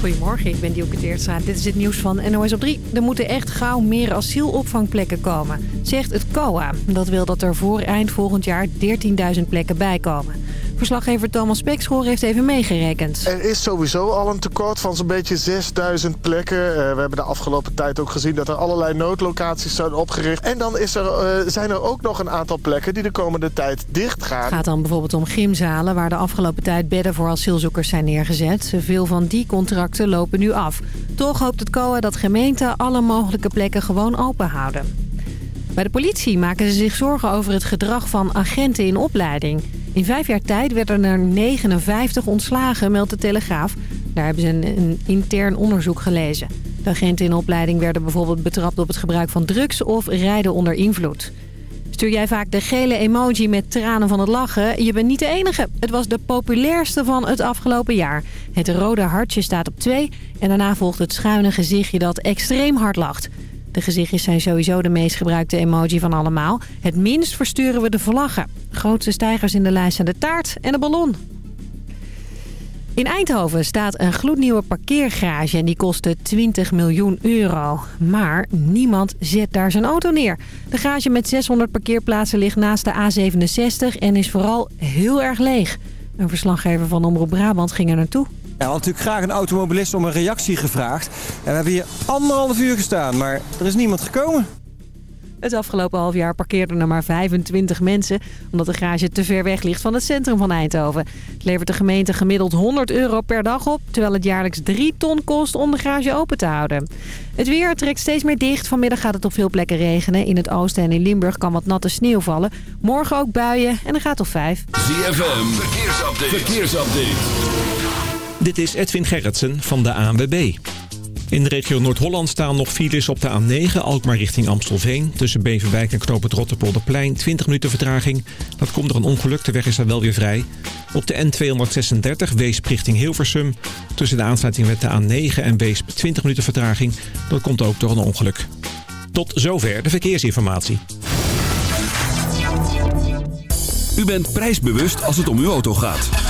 Goedemorgen, ik ben Dielke Teertstra. Dit is het nieuws van NOS op 3. Er moeten echt gauw meer asielopvangplekken komen, zegt het COA. Dat wil dat er voor eind volgend jaar 13.000 plekken bijkomen. Verslaggever Thomas Spekschoor heeft even meegerekend. Er is sowieso al een tekort van zo'n beetje 6000 plekken. Uh, we hebben de afgelopen tijd ook gezien dat er allerlei noodlocaties zijn opgericht. En dan is er, uh, zijn er ook nog een aantal plekken die de komende tijd dicht gaan. Het gaat dan bijvoorbeeld om gymzalen waar de afgelopen tijd bedden voor asielzoekers zijn neergezet. Veel van die contracten lopen nu af. Toch hoopt het COA dat gemeenten alle mogelijke plekken gewoon open houden. Bij de politie maken ze zich zorgen over het gedrag van agenten in opleiding. In vijf jaar tijd werden er 59 ontslagen, meldt de Telegraaf. Daar hebben ze een, intern onderzoek gelezen. De agenten in opleiding werden bijvoorbeeld betrapt op het gebruik van drugs of rijden onder invloed. Stuur jij vaak de gele emoji met tranen van het lachen? Je bent niet de enige. Het was de populairste van het afgelopen jaar. Het rode hartje staat op 2 en daarna volgt het schuine gezichtje dat extreem hard lacht. De gezichtjes zijn sowieso de meest gebruikte emoji van allemaal. Het minst versturen we de vlaggen. Grootste stijgers in de lijst zijn de taart en de ballon. In Eindhoven staat een gloednieuwe parkeergarage en die kostte 20 miljoen euro. Maar niemand zet daar zijn auto neer. De garage met 600 parkeerplaatsen ligt naast de A67 en is vooral heel erg leeg. Een verslaggever van Omroep Brabant ging er naartoe. Ja, we hadden natuurlijk graag een automobilist om een reactie gevraagd. En we hebben hier anderhalf uur gestaan, maar er is niemand gekomen. Het afgelopen half jaar parkeerden er maar 25 mensen... omdat de garage te ver weg ligt van het centrum van Eindhoven. Het levert de gemeente gemiddeld 100 euro per dag op... terwijl het jaarlijks 3 ton kost om de garage open te houden. Het weer trekt steeds meer dicht. Vanmiddag gaat het op veel plekken regenen. In het oosten en in Limburg kan wat natte sneeuw vallen. Morgen ook buien en dan gaat het op 5. ZFM, verkeersupdate. verkeersupdate. Dit is Edwin Gerritsen van de ANWB. In de regio Noord-Holland staan nog files op de A9, Alkmaar richting Amstelveen. Tussen Beverwijk en Knoop het Rotterpolderplein, 20 minuten vertraging. Dat komt door een ongeluk, de weg is daar wel weer vrij. Op de N236, Weesp richting Hilversum. Tussen de aansluiting met de A9 en Weesp, 20 minuten vertraging. Dat komt ook door een ongeluk. Tot zover de verkeersinformatie. U bent prijsbewust als het om uw auto gaat.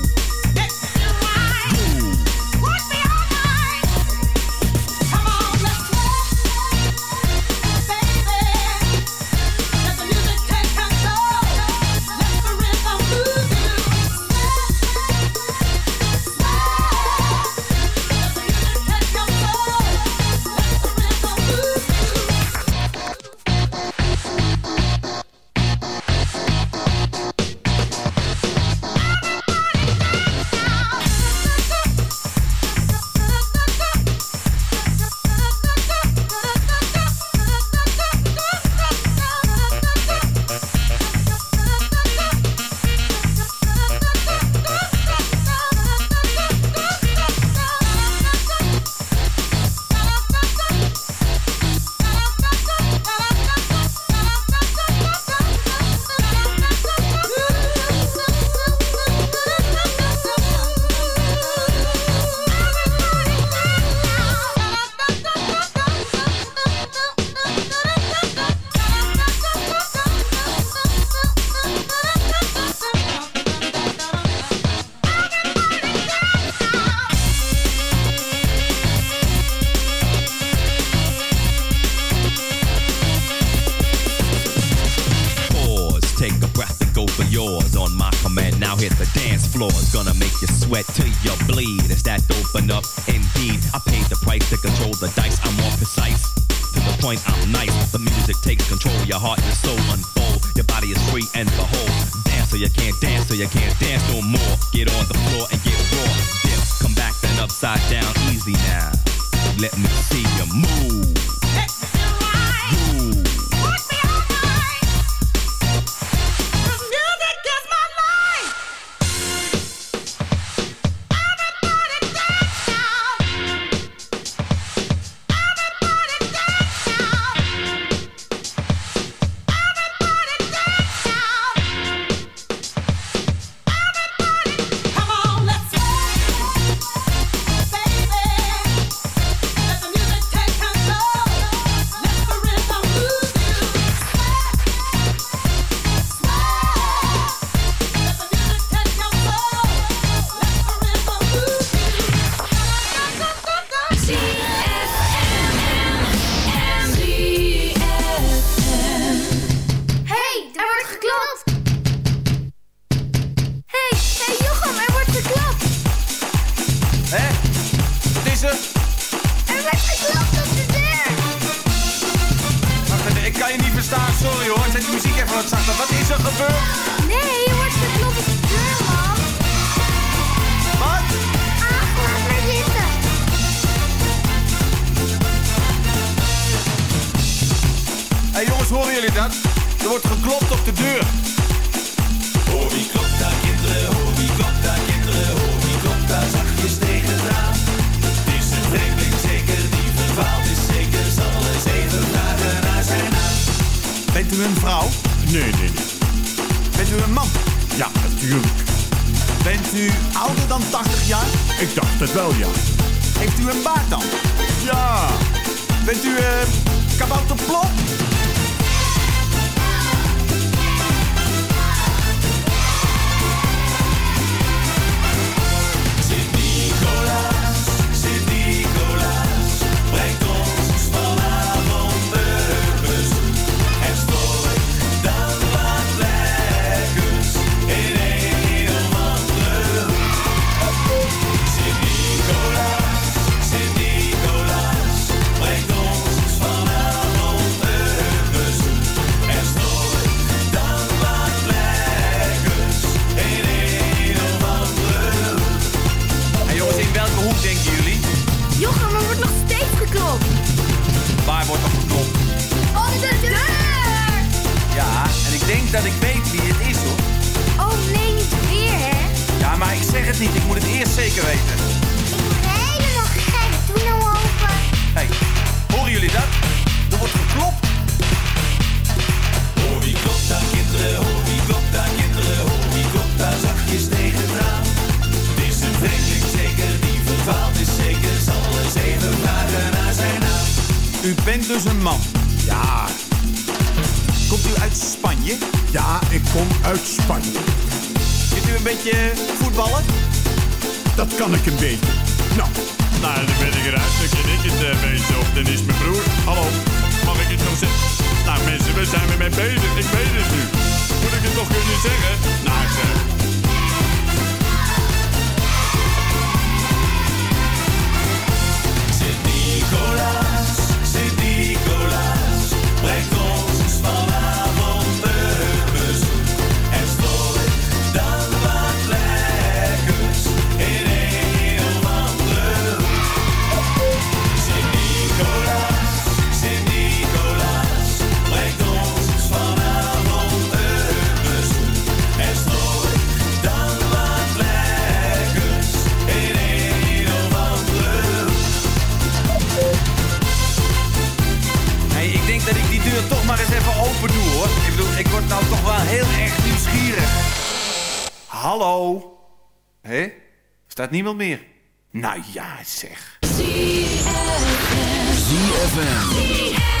Staat niemand meer? Nou ja, zeg. Ik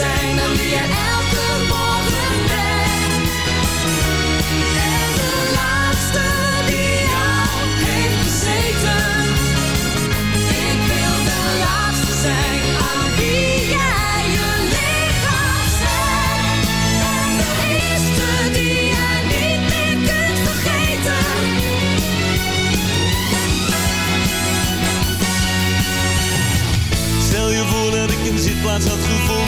zijn aan wie je elke morgen bent en de laatste die jou heeft gezeten. Ik wil de laatste zijn aan wie jij je lichaam schenkt. En de eerste die jij niet meer kunt vergeten. Stel je voor dat ik een zitplaats had gevonden.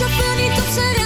Chauffeur niet op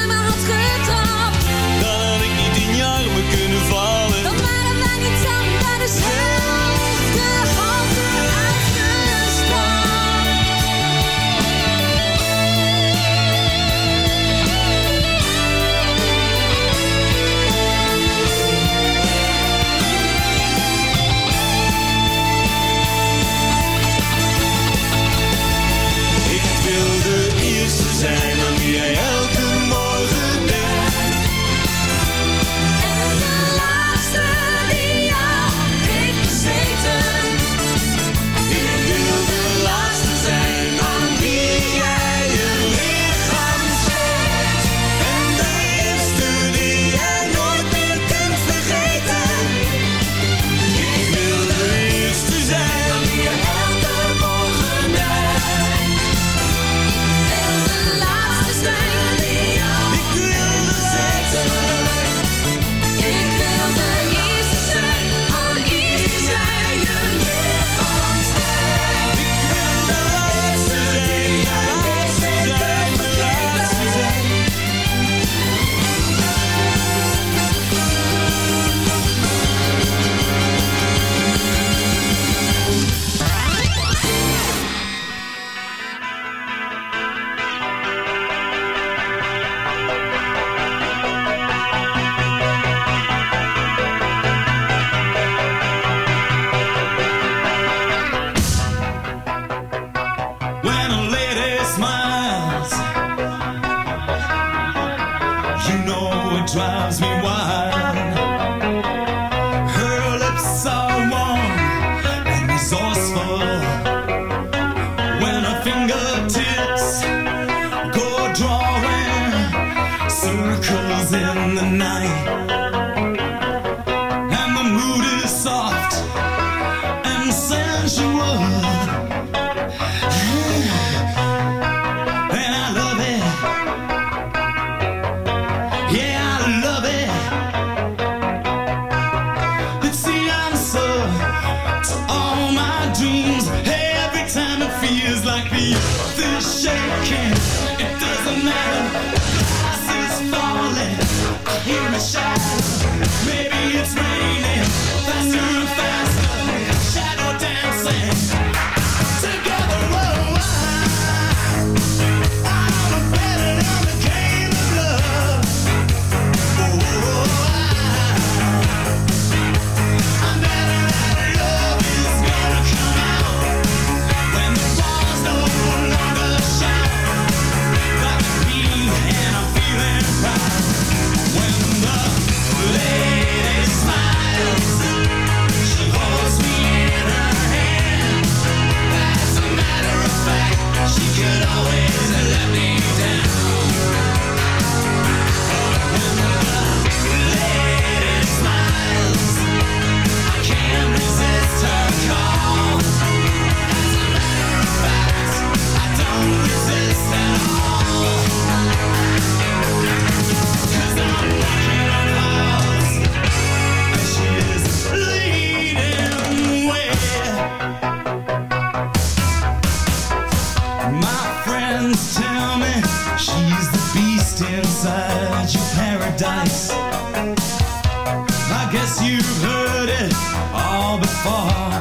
My friends tell me she's the beast inside your paradise. I guess you've heard it all before.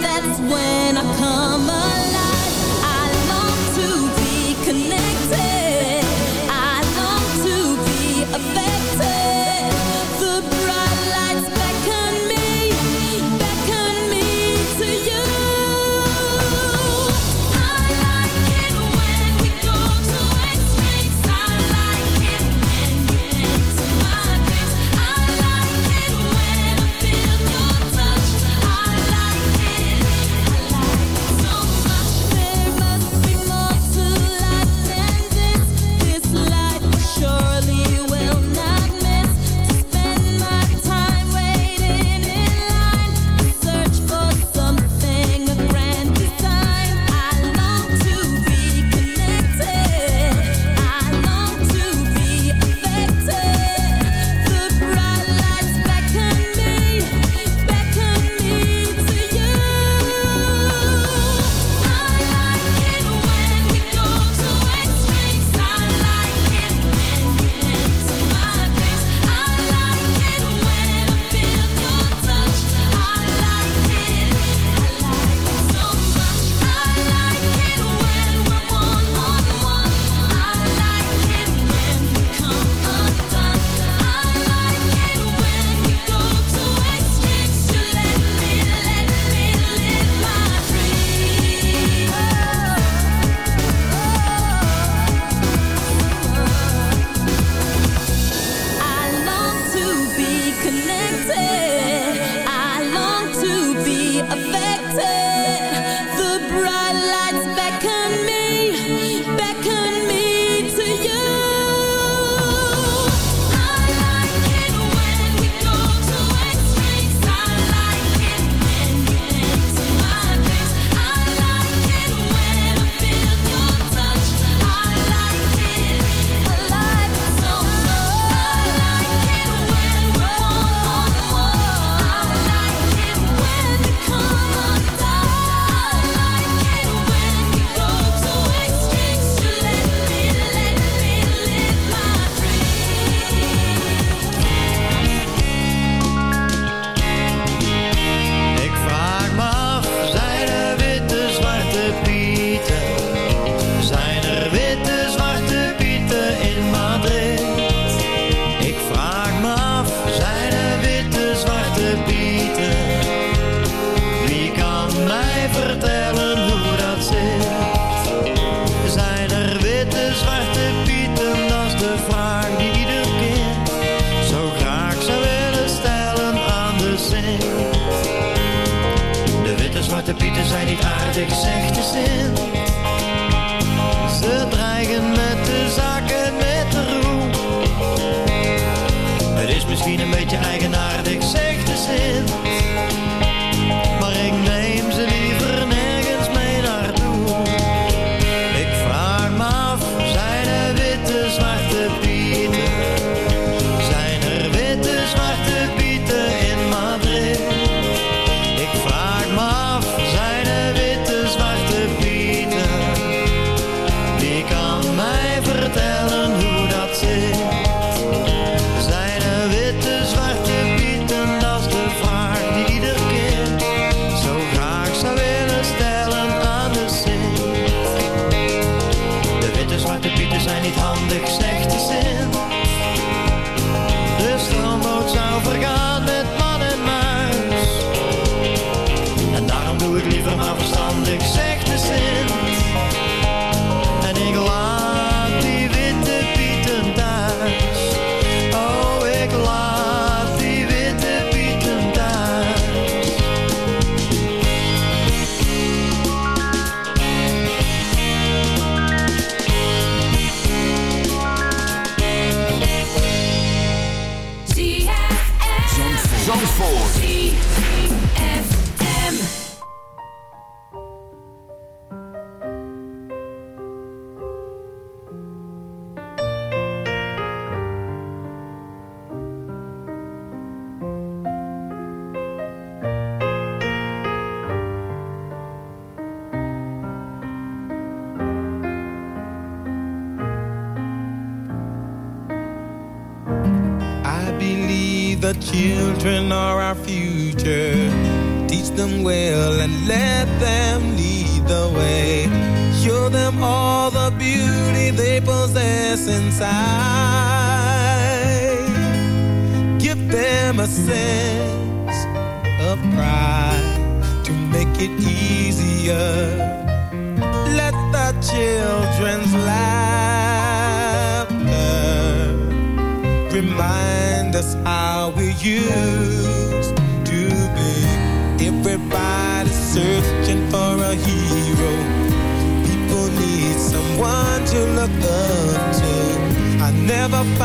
that's when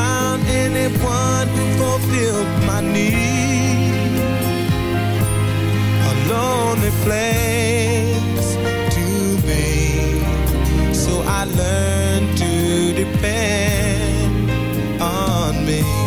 Found anyone who fulfilled my need. A lonely place to be, so I learned to depend on me.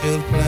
she'll play.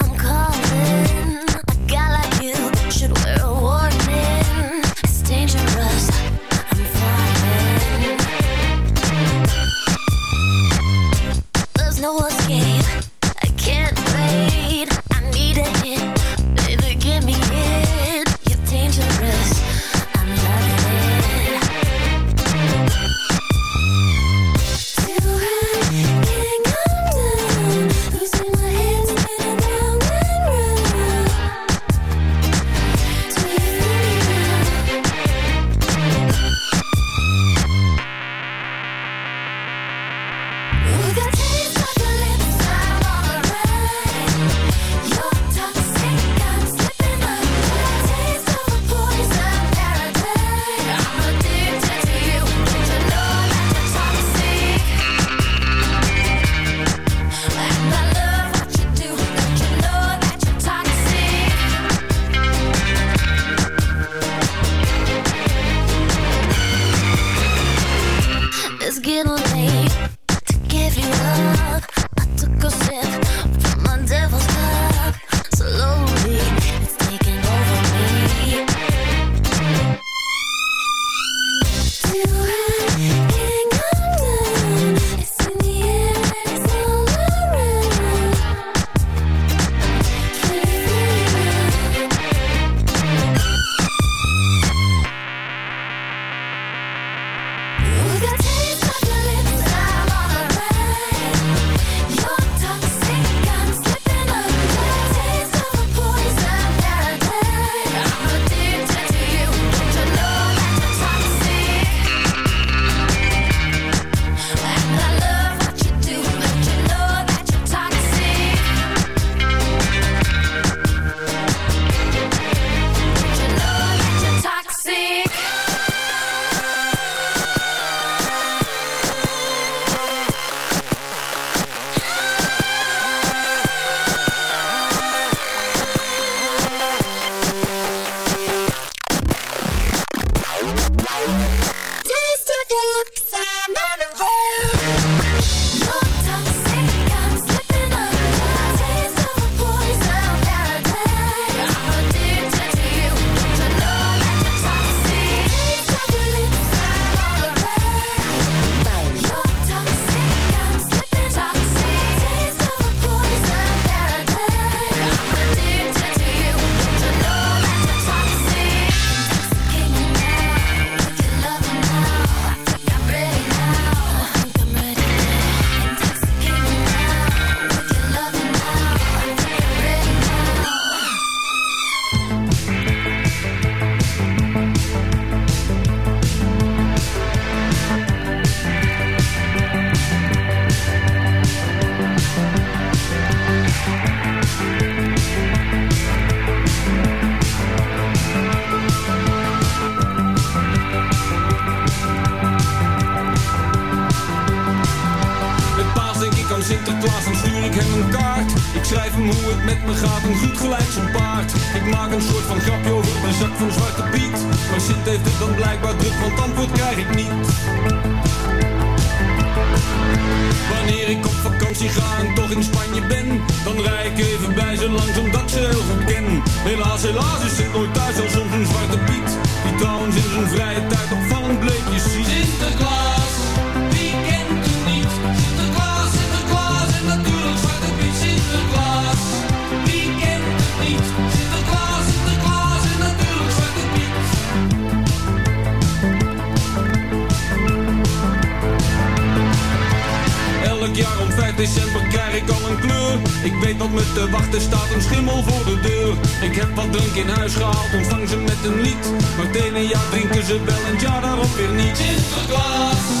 Ik heb wat drink in huis gehaald, ontvang ze met een lied. Maar een en drinken ze wel een ja daarop weer niet. In.